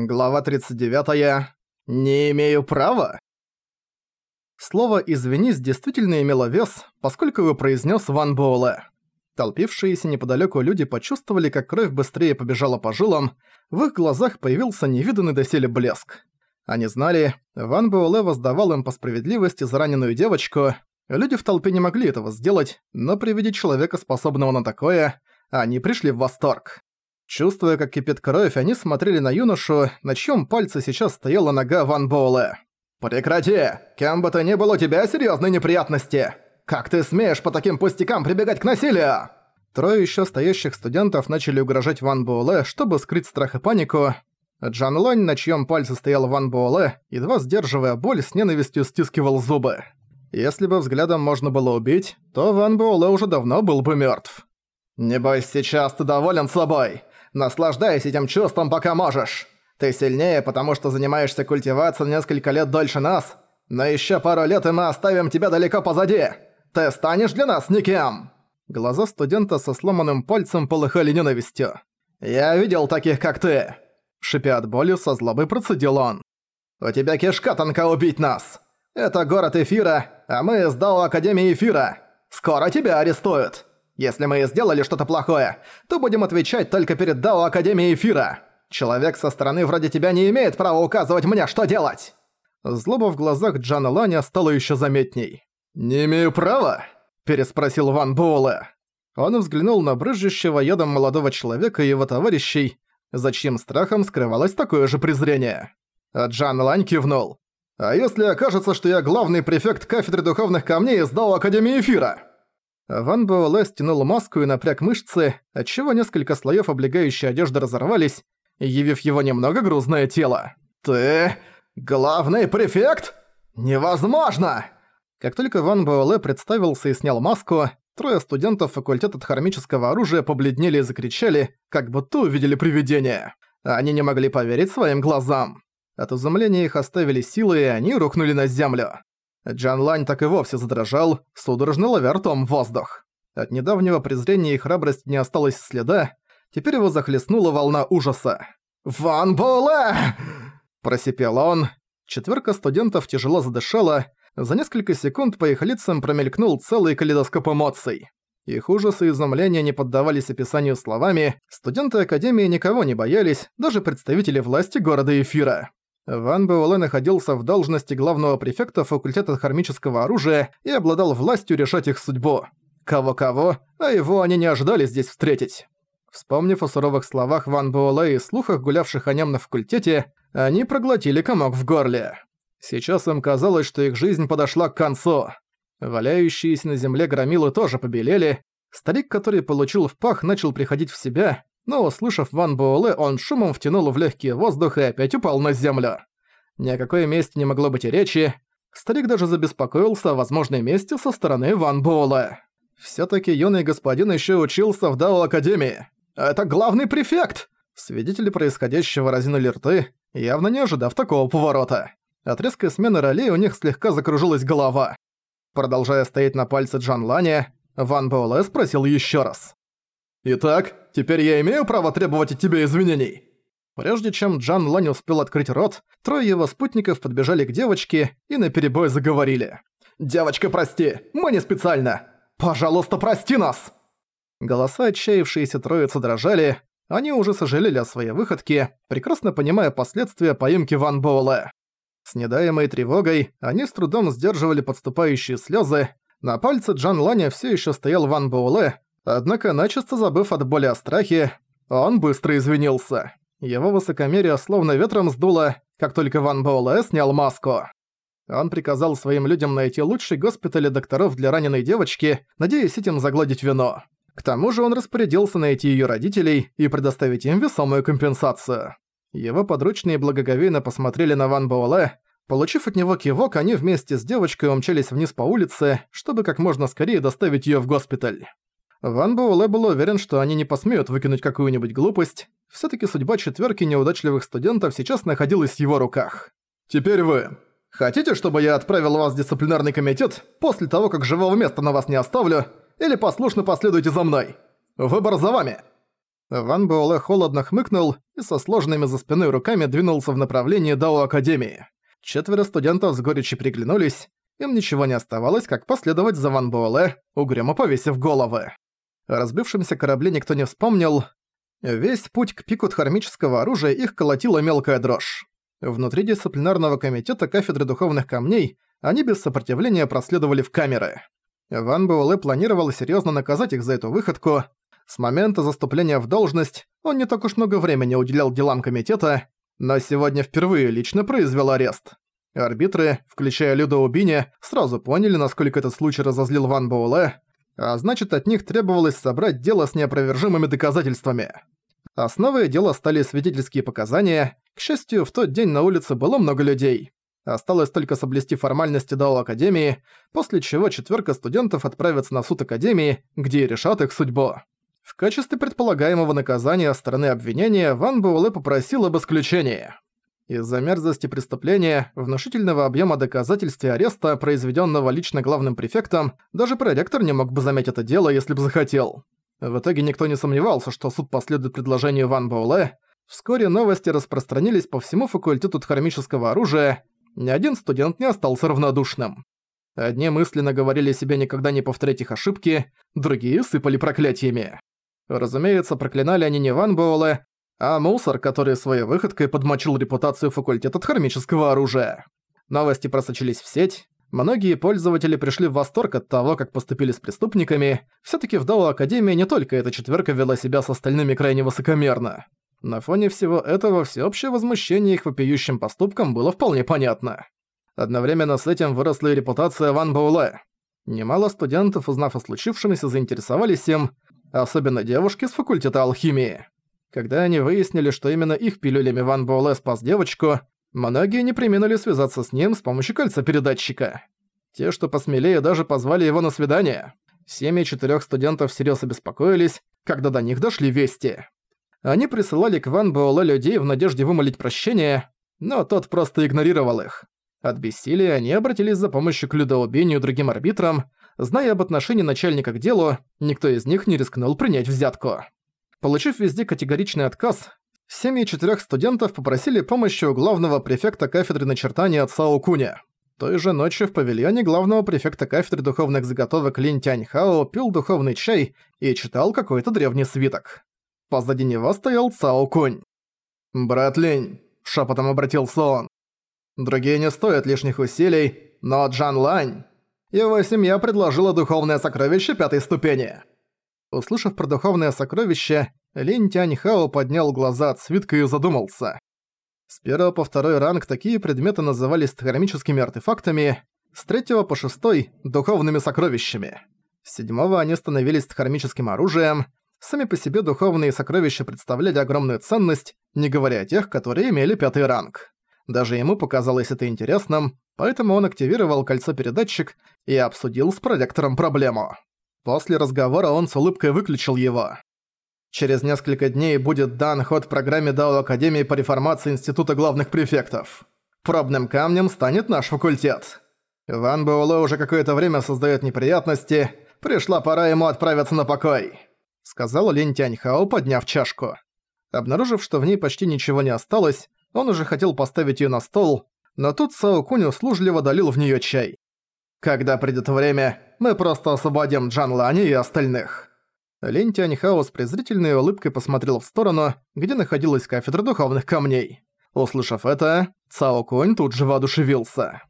Глава 39. -я. Не имею права. Слово «извинись» действительно имело вес, поскольку его произнес Ван Буэлэ. Толпившиеся неподалеку люди почувствовали, как кровь быстрее побежала по жилам, в их глазах появился невиданный доселе блеск. Они знали, Ван Буэлэ воздавал им по справедливости за раненую девочку, люди в толпе не могли этого сделать, но при виде человека, способного на такое, они пришли в восторг. Чувствуя, как кипит кровь, они смотрели на юношу, на чьём пальце сейчас стояла нога Ван Боула. «Прекрати! Кем бы то ни было, у тебя серьёзные неприятности! Как ты смеешь по таким пустякам прибегать к насилию?» Трое ещё стоящих студентов начали угрожать Ван Буэлэ, чтобы скрыть страх и панику. Джан Лань, на чьём пальце стоял Ван Буэлэ, едва сдерживая боль, с ненавистью стискивал зубы. Если бы взглядом можно было убить, то Ван Буэлэ уже давно был бы мёртв. «Небось, сейчас ты доволен собой!» наслаждайся этим чувством, пока можешь. Ты сильнее, потому что занимаешься культивацией несколько лет дольше нас, но еще пару лет, и мы оставим тебя далеко позади. Ты станешь для нас никем!» Глаза студента со сломанным пальцем полыхали ненавистью. «Я видел таких, как ты!» Шипя от боли, со злобы процедил он. «У тебя кишка танка убить нас! Это город Эфира, а мы из Дао Академии Эфира! Скоро тебя арестуют! Если мы и сделали что-то плохое, то будем отвечать только перед Дао Академией Эфира. Человек со стороны вроде тебя не имеет права указывать мне, что делать!» Злоба в глазах Джана Ланя стала еще заметней. «Не имею права?» – переспросил Ван Буэлэ. Он взглянул на брызжущего ядом молодого человека и его товарищей, за чьим страхом скрывалось такое же презрение. А Джан Лань кивнул. «А если окажется, что я главный префект кафедры духовных камней из Дао Академии Эфира?» Ван Буэлэ стянул маску и напряг мышцы, отчего несколько слоев облегающей одежды разорвались, явив его немного грузное тело. «Ты... главный префект? Невозможно!» Как только Ван Буэлэ представился и снял маску, трое студентов факультета хромического оружия побледнели и закричали, как будто увидели привидение. Они не могли поверить своим глазам. От изумления их оставили силы, и они рухнули на землю. Джан Лань так и вовсе задрожал, судорожно ловя ртом воздух. От недавнего презрения и храбрости не осталось следа, теперь его захлестнула волна ужаса. «Ван Була!» – просипел он. Четверка студентов тяжело задышала, за несколько секунд по их лицам промелькнул целый калейдоскоп эмоций. Их ужасы и изумление не поддавались описанию словами, студенты Академии никого не боялись, даже представители власти города Эфира. Ван Буэлэ находился в должности главного префекта факультета хармического оружия и обладал властью решать их судьбу. Кого-кого, а его они не ожидали здесь встретить. Вспомнив о суровых словах Ван Буэлэ и слухах, гулявших о нем на факультете, они проглотили комок в горле. Сейчас им казалось, что их жизнь подошла к концу. Валяющиеся на земле громилы тоже побелели. Старик, который получил в пах, начал приходить в себя, но, услышав Ван Буэлэ, он шумом втянул в легкие воздух и опять упал на землю. Ни о какой месте не могло быть и речи. Старик даже забеспокоился о возможной месте со стороны Ван Буэлэ. Все-таки юный господин еще учился в Дао Академии. Это главный префект! Свидетели происходящего разинули рты, явно не ожидав такого поворота. От резкой смены ролей у них слегка закружилась голова. Продолжая стоять на пальце Джан Лани, Ван Буэлэ спросил еще раз. Итак, теперь я имею право требовать от тебя извинений. Прежде чем Джан Лань успел открыть рот, трое его спутников подбежали к девочке и наперебой заговорили. «Девочка, прости! Мы не специально! Пожалуйста, прости нас!» Голоса отчаявшиеся троицы дрожали, они уже сожалели о своей выходке, прекрасно понимая последствия поимки Ван Боула. С недаемой тревогой они с трудом сдерживали подступающие слезы, на пальце Джан Ланя все еще стоял Ван Боуле, Однако, начисто забыв от боли о страхе, он быстро извинился. Его высокомерие словно ветром сдуло, как только Ван Боуле снял маску. Он приказал своим людям найти лучший госпиталь и докторов для раненой девочки, надеясь этим загладить вино. К тому же он распорядился найти ее родителей и предоставить им весомую компенсацию. Его подручные благоговейно посмотрели на Ван Боуле. Получив от него кивок, они вместе с девочкой умчались вниз по улице, чтобы как можно скорее доставить ее в госпиталь. Ван Буэлэ был уверен, что они не посмеют выкинуть какую-нибудь глупость. Все-таки судьба четверки неудачливых студентов сейчас находилась в его руках. «Теперь вы. Хотите, чтобы я отправил вас в дисциплинарный комитет после того, как живого места на вас не оставлю, или послушно последуйте за мной? Выбор за вами!» Ван Буэлэ холодно хмыкнул и со сложными за спиной руками двинулся в направлении Дао Академии. Четверо студентов с горечью приглянулись, им ничего не оставалось, как последовать за Ван Буэлэ, угрюмо повесив головы. Разбившемся корабле никто не вспомнил. Весь путь к пику дхармического оружия их колотила мелкая дрожь. Внутри дисциплинарного комитета кафедры духовных камней они без сопротивления проследовали в камеры. Ван Буэлэ планировал серьезно наказать их за эту выходку. С момента заступления в должность он не так уж много времени уделял делам комитета, но сегодня впервые лично произвел арест. Арбитры, включая Людоубини, сразу поняли, насколько этот случай разозлил Ван Буэлэ, а значит от них требовалось собрать дело с неопровержимыми доказательствами. Основой дела стали свидетельские показания. К счастью, в тот день на улице было много людей. Осталось только соблюсти формальности до Академии, после чего четверка студентов отправится на суд Академии, где и решат их судьбу. В качестве предполагаемого наказания стороны обвинения Ван Буэлэ попросил об исключении. Из-за мерзости преступления, внушительного объема доказательств и ареста, произведенного лично главным префектом, даже проректор не мог бы заметить это дело, если бы захотел. В итоге никто не сомневался, что суд последует предложению Ван Боуле. Вскоре новости распространились по всему факультету хромического оружия. Ни один студент не остался равнодушным. Одни мысленно говорили себе никогда не повторять их ошибки, другие сыпали проклятиями. Разумеется, проклинали они не Ван Боуле, а мусор, который своей выходкой подмочил репутацию факультета хромического оружия. Новости просочились в сеть, многие пользователи пришли в восторг от того, как поступили с преступниками. все таки в Дао Академии не только эта четверка вела себя с остальными крайне высокомерно. На фоне всего этого всеобщее возмущение их вопиющим поступкам было вполне понятно. Одновременно с этим выросла и репутация Ван Бауле. Немало студентов, узнав о случившемся, заинтересовались им, особенно девушки с факультета алхимии. Когда они выяснили, что именно их пилюлями Ван Буэлэ спас девочку, многие не применули связаться с ним с помощью кольца-передатчика. Те, что посмелее, даже позвали его на свидание. Семьи четырех студентов всерьёз обеспокоились, когда до них дошли вести. Они присылали к Ван Буэлэ людей в надежде вымолить прощение, но тот просто игнорировал их. От бессилия они обратились за помощью к людоубению другим арбитрам, зная об отношении начальника к делу, никто из них не рискнул принять взятку. Получив везде категоричный отказ, семьи четырех студентов попросили помощи у главного префекта кафедры начертания Цао Куня. Той же ночью в павильоне главного префекта кафедры духовных заготовок Лин Тяньхао пил духовный чай и читал какой-то древний свиток. Позади него стоял Цао Кунь. «Брат Линь», — шепотом обратился он, — «другие не стоят лишних усилий, но Джан Лань...» Его семья предложила духовное сокровище пятой ступени. Услышав про духовное сокровище, Лин Тяньхао поднял глаза от свитка и задумался. С первого по второй ранг такие предметы назывались хромическими артефактами, с третьего по шестой – духовными сокровищами. С седьмого они становились хромическим оружием, сами по себе духовные сокровища представляли огромную ценность, не говоря о тех, которые имели пятый ранг. Даже ему показалось это интересным, поэтому он активировал кольцо-передатчик и обсудил с проректором проблему. После разговора он с улыбкой выключил его. Через несколько дней будет дан ход программе Дао Академии по реформации Института главных префектов. Пробным камнем станет наш факультет. Ван Буэлэ уже какое-то время создает неприятности. Пришла пора ему отправиться на покой», — сказал Лин Тяньхао, подняв чашку. Обнаружив, что в ней почти ничего не осталось, он уже хотел поставить ее на стол, но тут Сао Кунь услужливо долил в нее чай. «Когда придет время, мы просто освободим Джан Лани и остальных». Лин Тяньхао с презрительной улыбкой посмотрел в сторону, где находилась кафедра духовных камней. Услышав это, Цао Конь тут же воодушевился.